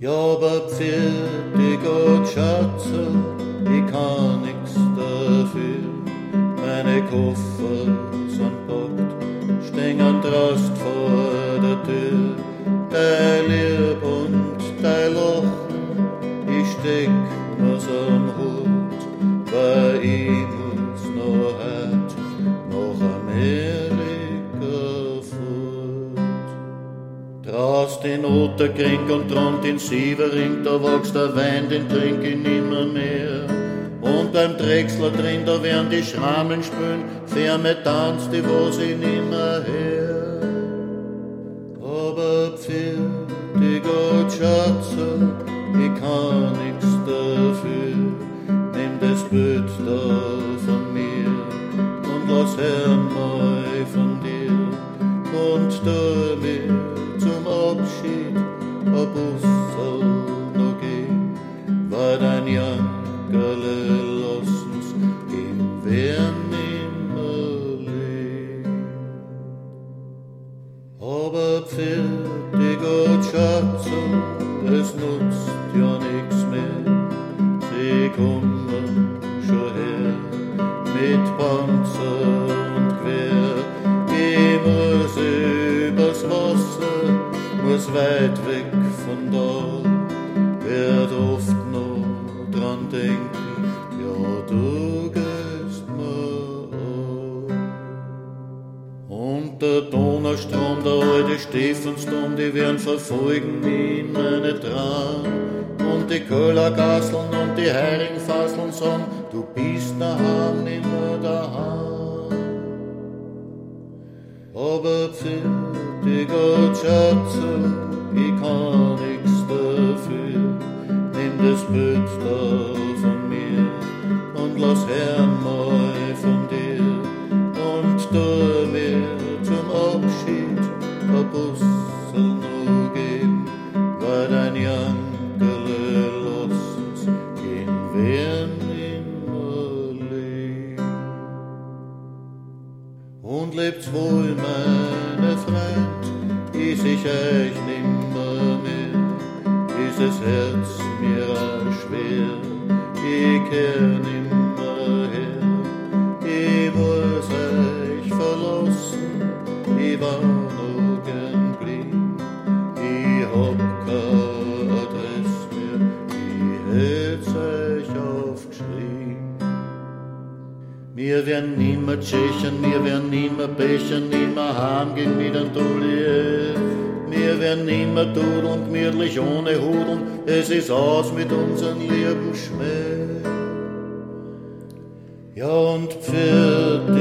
Ja, aber pfirtig und Schatze, ich kann nix dafür. Meine Koffer sind packt, stehen Trost vor der Tür. Dein Lieb den Otterkring und dran den Sievering, da wächst der Wein, den trink ich nimmer mehr. Und beim Drechsler drin, da werden die Schrammeln spülen, Färme tanzt die, wo sie nimmer her. Aber pfirtig und Schatze, ich kann nix dafür, nimm das Bild da von mir und lass Herrn mal von dir und tu Jankerle lassens in wer nimmer leben. Aber pfirtig und Schatze, es nutzt ja nix mehr. Sie kommen schon her mit Panzer und Quer. Ich muss übers Wasser, muss weit weg von da. Der Donaustrom, der alte Stephansdom, die werden verfolgen mich in meine Traum. Und die Köhlergasseln und die Heringfasseln sagen, du bist daheim, nimmer daheim. Aber pfirtig und Schatze, ich kann nix dafür. Nimm das Bild da Und lebt's wohl, meine Freund, is ich euch nimmer mehr, is es Herz mir schwer, ich kehr nimmer her, ich muss euch verlassen, ich war noch gern blieb, ich hab keine Wir werden nimmer tschechen, wir werden nimmer bechen, nimmer heimgehen mit einem Tolier. Wir werden nimmer dudeln, gemütlich ohne Hudeln, es ist aus mit unseren lieben Schmäh. Ja und pfirtig